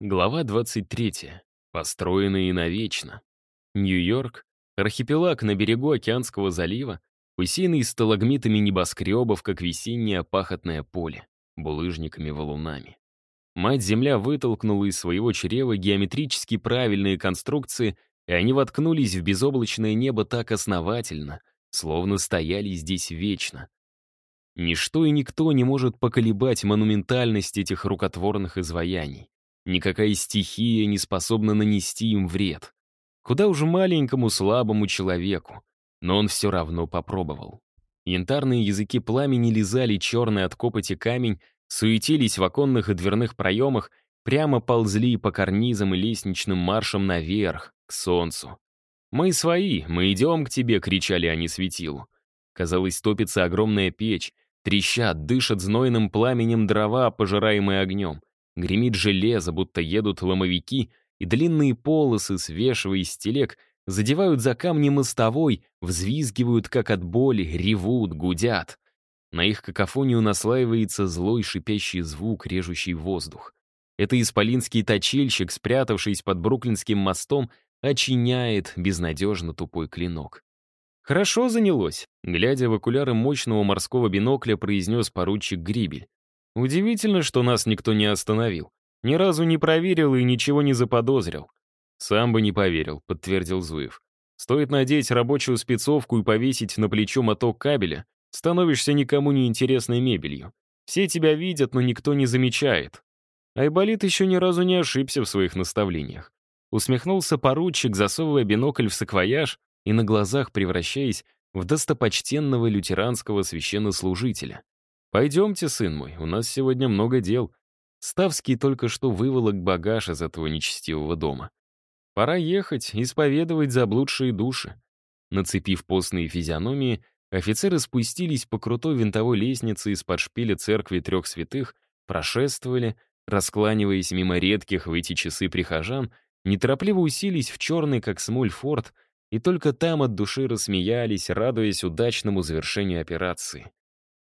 Глава 23. Построенные навечно. Нью-Йорк, архипелаг на берегу Океанского залива, усеянный сталагмитами небоскребов, как весеннее пахотное поле, булыжниками-валунами. Мать-Земля вытолкнула из своего чрева геометрически правильные конструкции, и они воткнулись в безоблачное небо так основательно, словно стояли здесь вечно. Ничто и никто не может поколебать монументальность этих рукотворных изваяний. Никакая стихия не способна нанести им вред. Куда уже маленькому слабому человеку. Но он все равно попробовал. Янтарные языки пламени лизали черный от копоти камень, суетились в оконных и дверных проемах, прямо ползли по карнизам и лестничным маршам наверх, к солнцу. «Мы свои, мы идем к тебе!» — кричали они светилу. Казалось, топится огромная печь, трещат, дышат знойным пламенем дрова, пожираемые огнем. Гремит железо, будто едут ломовики, и длинные полосы, свешивая из телег, задевают за камни мостовой, взвизгивают, как от боли, ревут, гудят. На их какофонию наслаивается злой шипящий звук, режущий воздух. Это исполинский точильщик, спрятавшись под Бруклинским мостом, очиняет безнадежно тупой клинок. «Хорошо занялось», — глядя в окуляры мощного морского бинокля, произнес поручик Грибель. Удивительно, что нас никто не остановил. Ни разу не проверил и ничего не заподозрил. «Сам бы не поверил», — подтвердил Зуев. «Стоит надеть рабочую спецовку и повесить на плечо моток кабеля, становишься никому не интересной мебелью. Все тебя видят, но никто не замечает». Айболит еще ни разу не ошибся в своих наставлениях. Усмехнулся поручик, засовывая бинокль в саквояж и на глазах превращаясь в достопочтенного лютеранского священнослужителя. «Пойдемте, сын мой, у нас сегодня много дел». Ставский только что выволок багаж из этого нечестивого дома. Пора ехать, исповедовать заблудшие души. Нацепив постные физиономии, офицеры спустились по крутой винтовой лестнице из-под шпиля церкви трех святых, прошествовали, раскланиваясь мимо редких в эти часы прихожан, неторопливо уселись в черный, как смоль, форт, и только там от души рассмеялись, радуясь удачному завершению операции.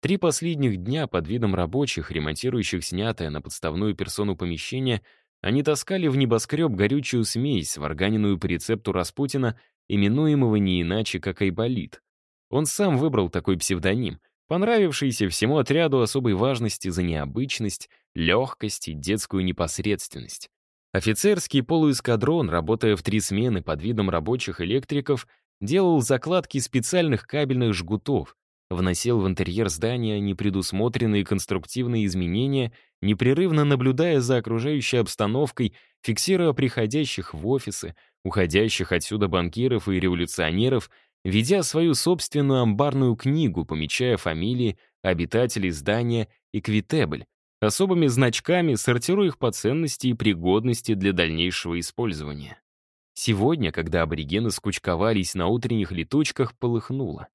Три последних дня под видом рабочих, ремонтирующих снятое на подставную персону помещение, они таскали в небоскреб горючую смесь, сварганенную по рецепту Распутина, именуемого не иначе, как Айболит. Он сам выбрал такой псевдоним, понравившийся всему отряду особой важности за необычность, легкость и детскую непосредственность. Офицерский полуэскадрон, работая в три смены под видом рабочих электриков, делал закладки специальных кабельных жгутов, вносил в интерьер здания непредусмотренные конструктивные изменения, непрерывно наблюдая за окружающей обстановкой, фиксируя приходящих в офисы, уходящих отсюда банкиров и революционеров, ведя свою собственную амбарную книгу, помечая фамилии обитателей здания и квитебль, особыми значками сортируя их по ценности и пригодности для дальнейшего использования. Сегодня, когда аборигены скучковались на утренних летучках, полыхнуло.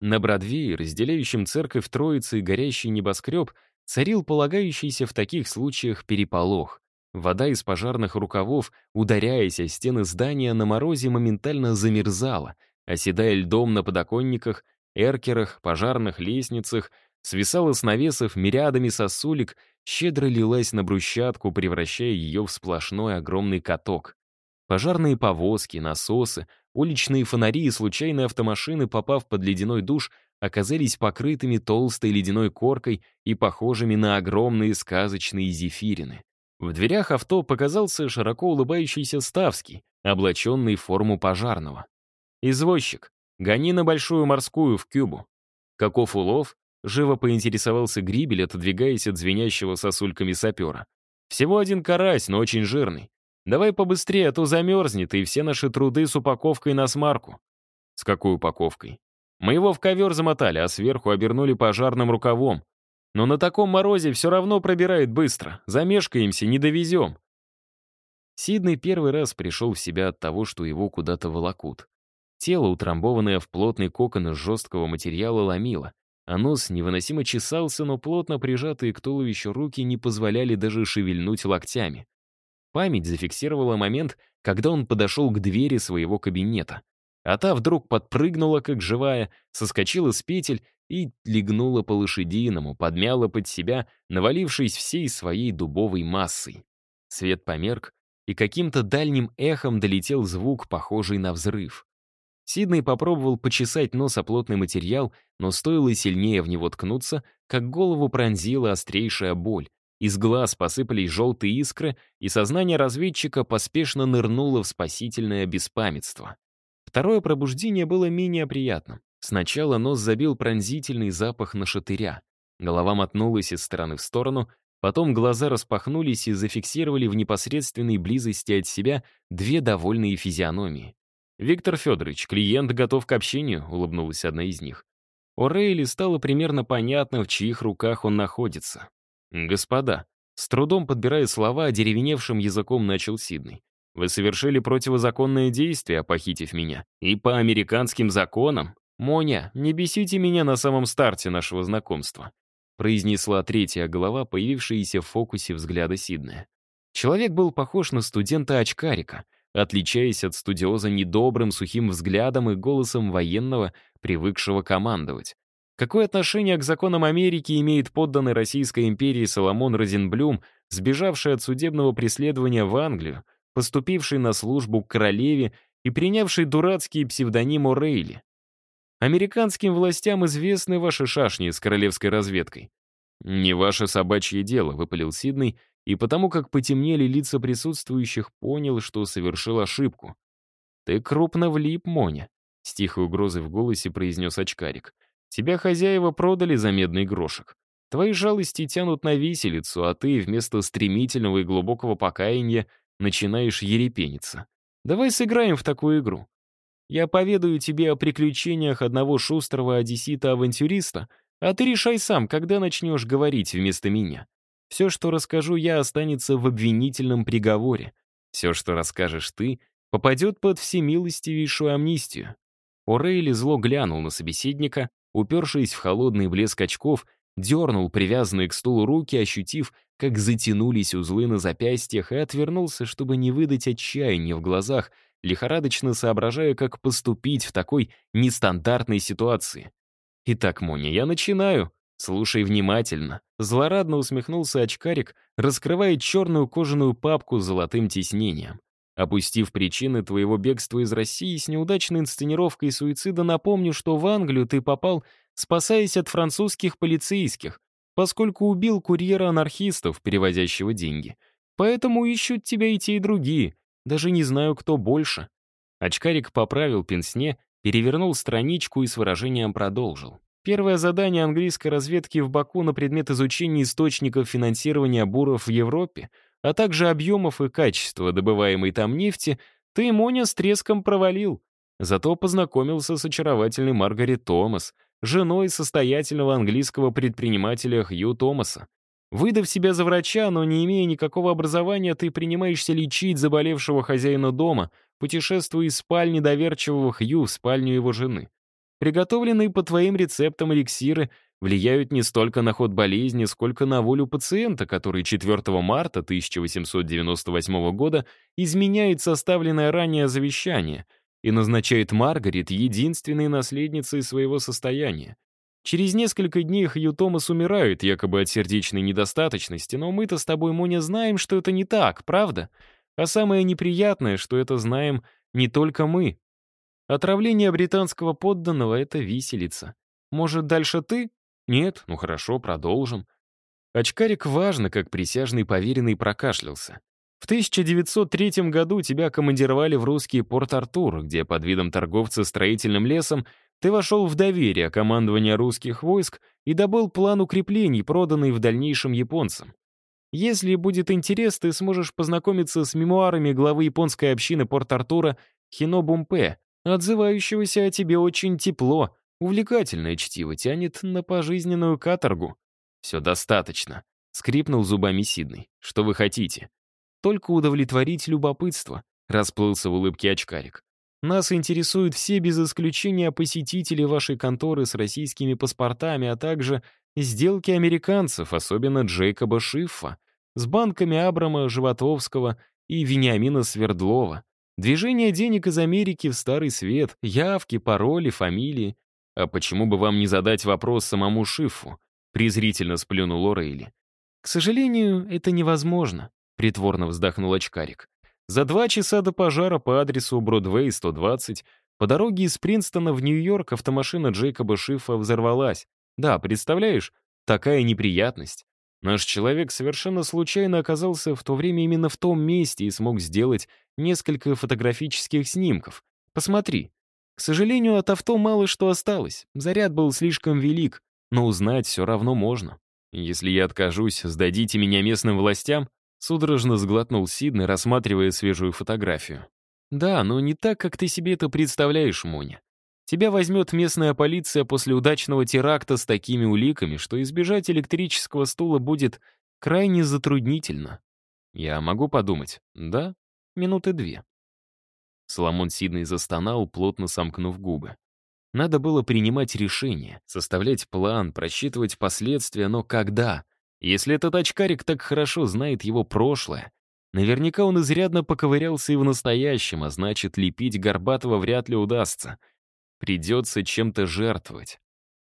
На Бродвее, разделяющем церковь Троицы и горящий небоскреб, царил полагающийся в таких случаях переполох. Вода из пожарных рукавов, ударяясь о стены здания, на морозе моментально замерзала, оседая льдом на подоконниках, эркерах, пожарных лестницах, свисала с навесов мириадами сосулек, щедро лилась на брусчатку, превращая ее в сплошной огромный каток. Пожарные повозки, насосы, уличные фонари и случайные автомашины, попав под ледяной душ, оказались покрытыми толстой ледяной коркой и похожими на огромные сказочные зефирины. В дверях авто показался широко улыбающийся Ставский, облаченный в форму пожарного. «Извозчик, гони на Большую морскую в Кюбу». «Каков улов?» — живо поинтересовался Грибель, отодвигаясь от звенящего сосульками сапера. «Всего один карась, но очень жирный. Давай побыстрее, а то замерзнет, и все наши труды с упаковкой на смарку. С какой упаковкой? Мы его в ковер замотали, а сверху обернули пожарным рукавом. Но на таком морозе все равно пробирает быстро. Замешкаемся, не довезем. Сиднey первый раз пришел в себя от того, что его куда-то волокут. Тело, утрамбованное в плотный кокон из жесткого материала, ломило, а нос невыносимо чесался, но плотно прижатые к туловищу руки не позволяли даже шевельнуть локтями. Память зафиксировала момент, когда он подошел к двери своего кабинета. А та вдруг подпрыгнула, как живая, соскочила с петель и легнула по лошадиному, подмяла под себя, навалившись всей своей дубовой массой. Свет померк, и каким-то дальним эхом долетел звук, похожий на взрыв. Сиднey попробовал почесать нос о плотный материал, но стоило сильнее в него ткнуться, как голову пронзила острейшая боль. Из глаз посыпались желтые искры, и сознание разведчика поспешно нырнуло в спасительное беспамятство. Второе пробуждение было менее приятным. Сначала нос забил пронзительный запах нашатыря. Голова мотнулась из стороны в сторону, потом глаза распахнулись и зафиксировали в непосредственной близости от себя две довольные физиономии. «Виктор Федорович, клиент готов к общению», — улыбнулась одна из них. У Рейли стало примерно понятно, в чьих руках он находится. «Господа», с трудом подбирая слова, одеревеневшим языком начал Сиднey. «Вы совершили противозаконное действие, похитив меня. И по американским законам...» «Моня, не бесите меня на самом старте нашего знакомства», произнесла третья голова, появившаяся в фокусе взгляда Сиднея. Человек был похож на студента-очкарика — отличаясь от студиоза недобрым сухим взглядом и голосом военного, привыкшего командовать. Какое отношение к законам Америки имеет подданный Российской империи Соломон Розенблюм, сбежавший от судебного преследования в Англию, поступивший на службу к королеве и принявший дурацкий псевдоним О'Рейли? Американским властям известны ваши шашни с королевской разведкой. «Не ваше собачье дело», — выпалил Сиднey, и потому как потемнели лица присутствующих, понял, что совершил ошибку. «Ты крупно влип, Моня», — с тихой угрозой в голосе произнес очкарик. «Тебя хозяева продали за медный грошек. Твои жалости тянут на виселицу, а ты вместо стремительного и глубокого покаяния начинаешь ерепениться. Давай сыграем в такую игру. Я поведаю тебе о приключениях одного шустрого одессита-авантюриста, а ты решай сам, когда начнешь говорить вместо меня. Все, что расскажу я, останется в обвинительном приговоре. Все, что расскажешь ты, попадет под всемилостивейшую амнистию». Орейли зло глянул на собеседника, упершись в холодный блеск очков, дернул привязанные к стулу руки, ощутив, как затянулись узлы на запястьях, и отвернулся, чтобы не выдать отчаяния в глазах, лихорадочно соображая, как поступить в такой нестандартной ситуации. «Итак, Моня, я начинаю», «Слушай внимательно», — злорадно усмехнулся очкарик, раскрывая черную кожаную папку с золотым тиснением. Опустив причины твоего бегства из России с неудачной инсценировкой суицида, напомню, что в Англию ты попал, спасаясь от французских полицейских, поскольку убил курьера анархистов, перевозящего деньги. Поэтому ищут тебя и те, и другие. Даже не знаю, кто больше. Очкарик поправил пенсне, перевернул страничку и с выражением продолжил. Первое задание английской разведки в Баку на предмет изучения источников финансирования буров в Европе, а также объемов и качества добываемой там нефти, ты, Моня, с треском провалил. Зато познакомился с очаровательной Маргарет Томас, женой состоятельного английского предпринимателя Хью Томаса. Выдав себя за врача, но не имея никакого образования, ты принимаешься лечить заболевшего хозяина дома, путешествуя из спальни доверчивого Хью в спальню его жены. Приготовленные по твоим рецептам эликсиры влияют не столько на ход болезни, сколько на волю пациента, который 4 марта 1898 года изменяет составленное ранее завещание и назначает Маргарет единственной наследницей своего состояния. Через несколько дней Хью Томас умирает, якобы от сердечной недостаточности, но мы-то с тобой, Моня, знаем, что это не так, правда? А самое неприятное, что это знаем не только мы. Отравление британского подданного — это виселица. Может, дальше ты? Нет? Ну хорошо, продолжим. Очкарик важно, как присяжный поверенный прокашлялся. В 1903 году тебя командировали в русский порт Артур, где под видом торговца строительным лесом ты вошел в доверие командования русских войск и добыл план укреплений, проданный в дальнейшем японцам. Если будет интерес, ты сможешь познакомиться с мемуарами главы японской общины Порт-Артура Хино Бумпе, отзывающегося о тебе очень тепло, увлекательное чтиво тянет на пожизненную каторгу. «Все достаточно», — скрипнул зубами Сидный. «Что вы хотите?» «Только удовлетворить любопытство», — расплылся в улыбке очкарик. «Нас интересуют все без исключения посетители вашей конторы с российскими паспортами, а также сделки американцев, особенно Джейкоба Шиффа, с банками Абрама Животовского и Вениамина Свердлова. Движение денег из Америки в Старый Свет, явки, пароли, фамилии. А почему бы вам не задать вопрос самому Шифу? Презрительно сплюнул Орейли. К сожалению, это невозможно. притворно вздохнул очкарик. За два часа до пожара по адресу Бродвей 120 по дороге из Принстона в Нью-Йорк автомашина Джейкоба Шифа взорвалась. Да, представляешь, такая неприятность. Наш человек совершенно случайно оказался в то время именно в том месте и смог сделать несколько фотографических снимков. Посмотри. К сожалению, от авто мало что осталось. Заряд был слишком велик, но узнать все равно можно. Если я откажусь, сдадите меня местным властям? Судорожно сглотнул Сиднey, рассматривая свежую фотографию. Да, но не так, как ты себе это представляешь, Моня. Тебя возьмет местная полиция после удачного теракта с такими уликами, что избежать электрического стула будет крайне затруднительно. Я могу подумать. Да, минуты две. Соломон Сиднey застонал, плотно сомкнув губы. Надо было принимать решение, составлять план, просчитывать последствия, но когда? Если этот очкарик так хорошо знает его прошлое, наверняка он изрядно поковырялся и в настоящем, а значит, лепить Горбатого вряд ли удастся — Придется чем-то жертвовать.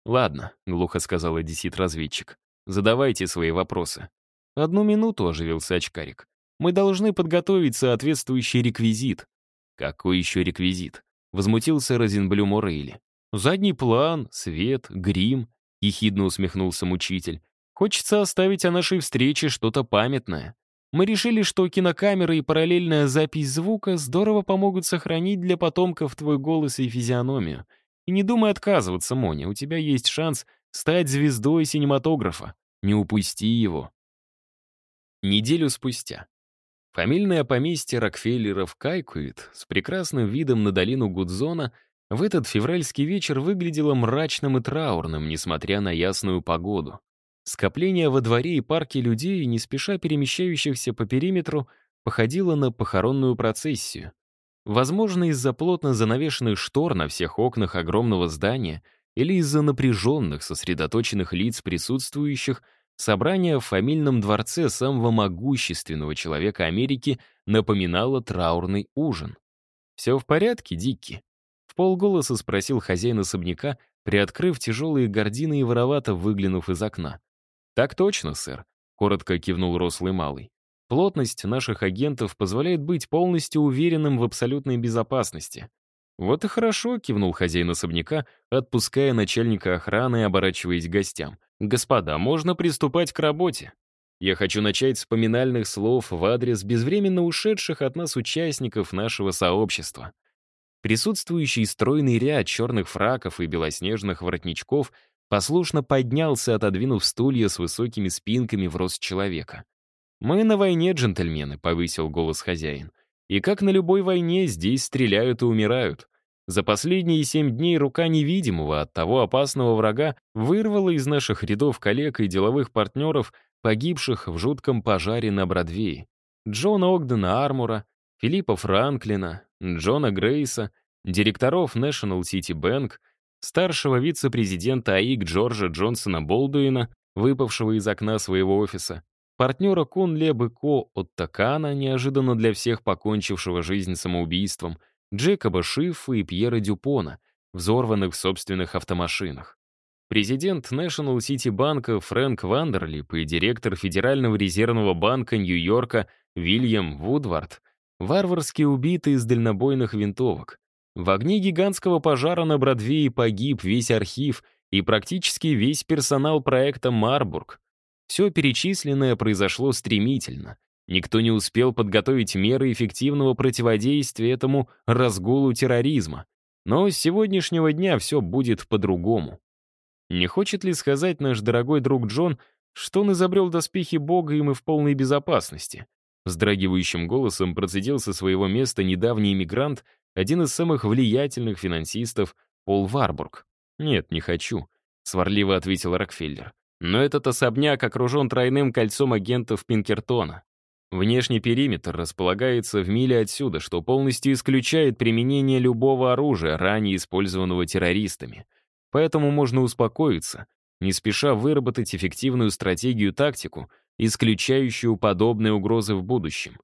«Ладно», — глухо сказал одессит-разведчик. «Задавайте свои вопросы». «Одну минуту», — оживился очкарик. «Мы должны подготовить соответствующий реквизит». «Какой еще реквизит?» — возмутился Розенблюм Орейли. «Задний план, свет, грим», — ехидно усмехнулся мучитель. «Хочется оставить о нашей встрече что-то памятное. Мы решили, что кинокамера и параллельная запись звука здорово помогут сохранить для потомков твой голос и физиономию. И не думай отказываться, Моня, у тебя есть шанс стать звездой синематографа. Не упусти его. Неделю спустя. Фамильное поместье Рокфеллеров Кайкуит с прекрасным видом на долину Гудзона в этот февральский вечер выглядело мрачным и траурным, несмотря на ясную погоду. Скопление во дворе и парке людей, не спеша перемещающихся по периметру, походило на похоронную процессию. Возможно, из-за плотно занавешенных штор на всех окнах огромного здания или из-за напряженных, сосредоточенных лиц присутствующих, собрание в фамильном дворце самого могущественного человека Америки напоминало траурный ужин. «Все в порядке, Дикки?» В полголоса спросил хозяин особняка, приоткрыв тяжелые гардины и воровато выглянув из окна. «Так точно, сэр», — коротко кивнул рослый малый. «Плотность наших агентов позволяет быть полностью уверенным в абсолютной безопасности». «Вот и хорошо», — кивнул хозяин особняка, отпуская начальника охраны и оборачиваясь к гостям. «Господа, можно приступать к работе. Я хочу начать с поминальных слов в адрес безвременно ушедших от нас участников нашего сообщества». Присутствующий стройный ряд черных фраков и белоснежных воротничков — послушно поднялся, отодвинув стулья с высокими спинками в рост человека. «Мы на войне, джентльмены», — повысил голос хозяин. «И как на любой войне, здесь стреляют и умирают. За последние семь дней рука невидимого от того опасного врага вырвала из наших рядов коллег и деловых партнеров, погибших в жутком пожаре на Бродвее. Джона Огдена Армура, Филиппа Франклина, Джона Грейса, директоров National City Bank, старшего вице-президента АИК Джорджа Джонсона Болдуина, выпавшего из окна своего офиса, партнера Кунле Быко Оттакана, неожиданно для всех покончившего жизнь самоубийством, Джекоба Шиффа и Пьера Дюпона, взорванных в собственных автомашинах. Президент National City банка Фрэнк Вандерлип и директор Федерального резервного банка Нью-Йорка Вильям Вудвард варварски убиты из дальнобойных винтовок. В огне гигантского пожара на Бродвее погиб весь архив и практически весь персонал проекта «Марбург». Все перечисленное произошло стремительно. Никто не успел подготовить меры эффективного противодействия этому разгулу терроризма. Но с сегодняшнего дня все будет по-другому. Не хочет ли сказать наш дорогой друг Джон, что он изобрел доспехи Бога, и мы в полной безопасности? Вздрагивающим голосом процедил со своего места недавний иммигрант, один из самых влиятельных финансистов Пол Варбург. «Нет, не хочу», — сварливо ответил Рокфеллер. «Но этот особняк окружен тройным кольцом агентов Пинкертона. Внешний периметр располагается в миле отсюда, что полностью исключает применение любого оружия, ранее использованного террористами. Поэтому можно успокоиться, не спеша выработать эффективную стратегию-тактику, исключающую подобные угрозы в будущем.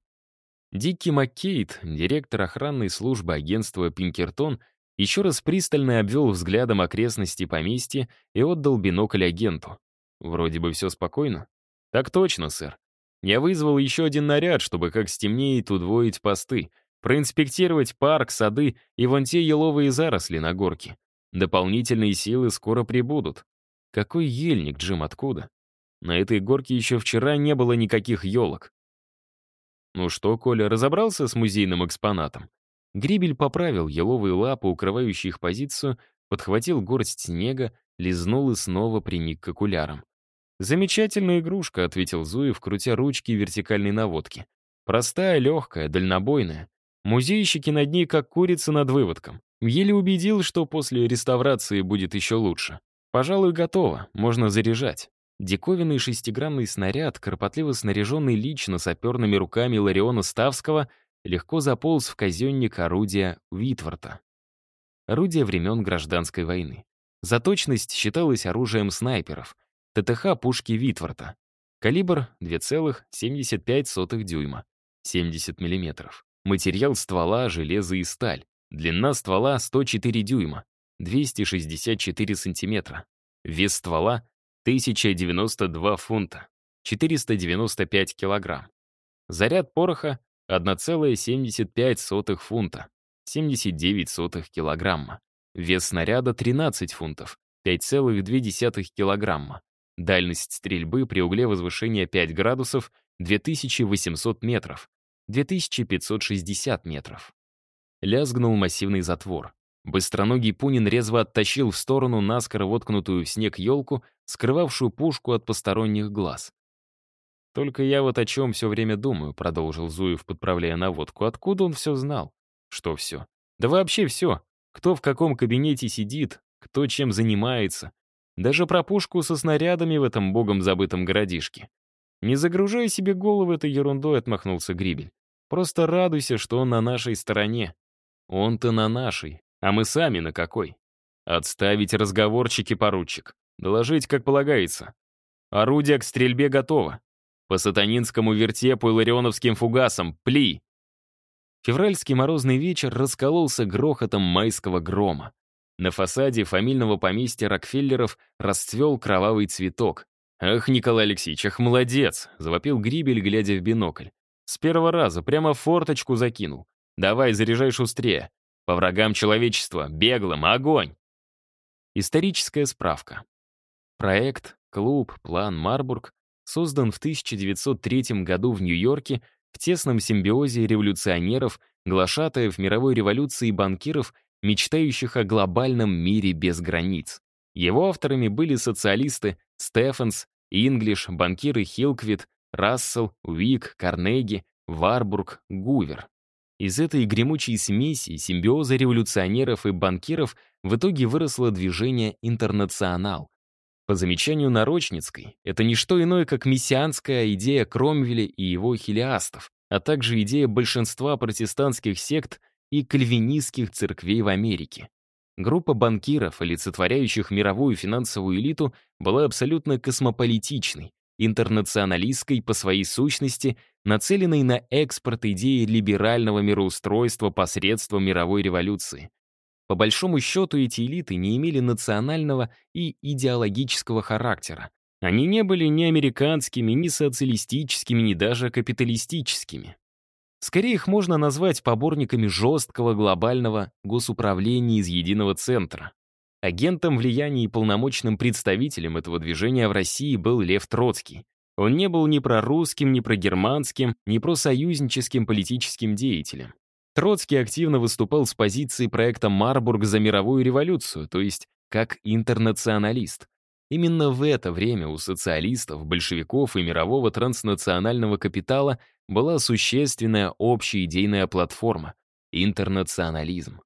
Дикки Маккейт, директор охранной службы агентства «Пинкертон», еще раз пристально обвел взглядом окрестности поместья и отдал бинокль агенту. Вроде бы все спокойно. «Так точно, сэр. Я вызвал еще один наряд, чтобы как стемнеет удвоить посты, проинспектировать парк, сады и вон те еловые заросли на горке. Дополнительные силы скоро прибудут. Какой ельник, Джим, откуда? На этой горке еще вчера не было никаких елок. Ну что, Коля, разобрался с музейным экспонатом? Грибель поправил еловые лапы, укрывающие их позицию, подхватил горсть снега, лизнул и снова приник к окулярам. «Замечательная игрушка», — ответил Зуев, крутя ручки вертикальной наводки. «Простая, легкая, дальнобойная. Музейщики над ней как курица над выводком. Еле убедил, что после реставрации будет еще лучше. Пожалуй, готово, можно заряжать». Диковинный шестигранный снаряд, кропотливо снаряженный лично саперными руками Лариона Ставского, легко заполз в казенник орудия Витворта. Орудие времен гражданской войны. За точность считалось оружием снайперов — ТТХ пушки Витворта. Калибр 2,75 дюйма, 70 мм. Материал ствола — железо и сталь. Длина ствола — 104 дюйма, 264 сантиметра. Вес ствола — 1092 фунта, 495 килограмм. Заряд пороха — 1,75 фунта, 79 килограмма. Вес снаряда — 13 фунтов, 5,2 килограмма. Дальность стрельбы при угле возвышения 5 градусов — 2800 метров, 2560 метров. Лязгнул массивный затвор. Быстроногий Пунин резво оттащил в сторону наскоро воткнутую в снег елку, скрывавшую пушку от посторонних глаз. «Только я вот о чем все время думаю», — продолжил Зуев, подправляя наводку. «Откуда он все знал?» «Что все?» «Да вообще все. Кто в каком кабинете сидит, кто чем занимается, даже про пушку со снарядами в этом богом забытом городишке. Не загружай себе голову этой ерундой, отмахнулся Грибель. Просто радуйся, что он на нашей стороне. Он-то на нашей, а мы сами на какой? Отставить разговорчики, поручик. Доложить, как полагается. Орудие к стрельбе готово. По сатанинскому вертепу и ларионовским фугасам. Пли! Февральский морозный вечер раскололся грохотом майского грома. На фасаде фамильного поместья Рокфеллеров расцвел кровавый цветок. «Ах, Николай Алексеевич, ах, молодец!» — завопил Грибель, глядя в бинокль. «С первого раза прямо в форточку закинул. Давай, заряжай шустрее. По врагам человечества, беглым, огонь!» Историческая справка. Проект «Клуб. План Марбург» создан в 1903 году в Нью-Йорке в тесном симбиозе революционеров, глашатаев мировой революции банкиров мечтающих о глобальном мире без границ. Его авторами были социалисты Стефанс, Инглиш, банкиры Хилквит, Рассел, Уик, Карнеги, Варбург, Гувер. Из этой гремучей смеси, симбиоза революционеров и банкиров в итоге выросло движение «Интернационал». По замечанию Нарочницкой, это не что иное, как мессианская идея Кромвеля и его хилиастов, а также идея большинства протестантских сект и кальвинистских церквей в Америке. Группа банкиров, олицетворяющих мировую финансовую элиту, была абсолютно космополитичной, интернационалистской по своей сущности, нацеленной на экспорт идеи либерального мироустройства посредством мировой революции. По большому счету эти элиты не имели национального и идеологического характера. Они не были ни американскими, ни социалистическими, ни даже капиталистическими. Скорее их можно назвать поборниками жесткого глобального госуправления из единого центра. Агентом влияния и полномочным представителем этого движения в России был Лев Троцкий. Он не был ни прорусским, ни прогерманским, ни просоюзническим политическим деятелем. Троцкий активно выступал с позиции проекта «Марбург за мировую революцию», то есть как интернационалист. Именно в это время у социалистов, большевиков и мирового транснационального капитала была существенная общая идейная платформа — интернационализм.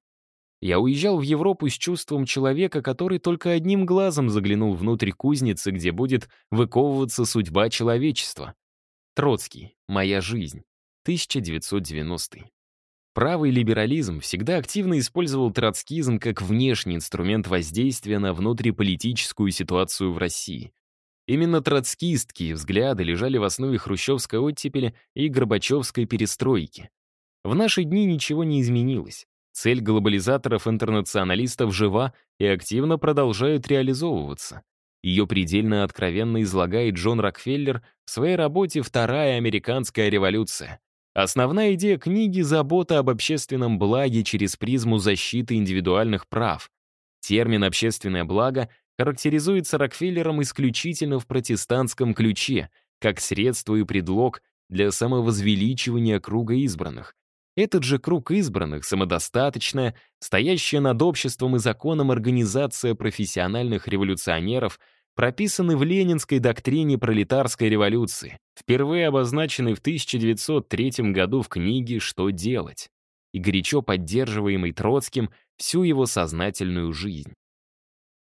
Я уезжал в Европу с чувством человека, который только одним глазом заглянул внутрь кузницы, где будет выковываться судьба человечества. Троцкий. Моя жизнь. 1990. Правый либерализм всегда активно использовал троцкизм как внешний инструмент воздействия на внутриполитическую ситуацию в России. Именно троцкистские взгляды лежали в основе хрущевской оттепели и горбачевской перестройки. В наши дни ничего не изменилось. Цель глобализаторов-интернационалистов жива и активно продолжает реализовываться. Ее предельно откровенно излагает Джон Рокфеллер в своей работе «Вторая американская революция». Основная идея книги — забота об общественном благе через призму защиты индивидуальных прав. Термин «общественное благо» характеризуется Рокфеллером исключительно в протестантском ключе, как средство и предлог для самовозвеличивания круга избранных. Этот же круг избранных, самодостаточная, стоящая над обществом и законом организация профессиональных революционеров — прописаны в ленинской доктрине пролетарской революции, впервые обозначенной в 1903 году в книге «Что делать?» и горячо поддерживаемый Троцким всю его сознательную жизнь.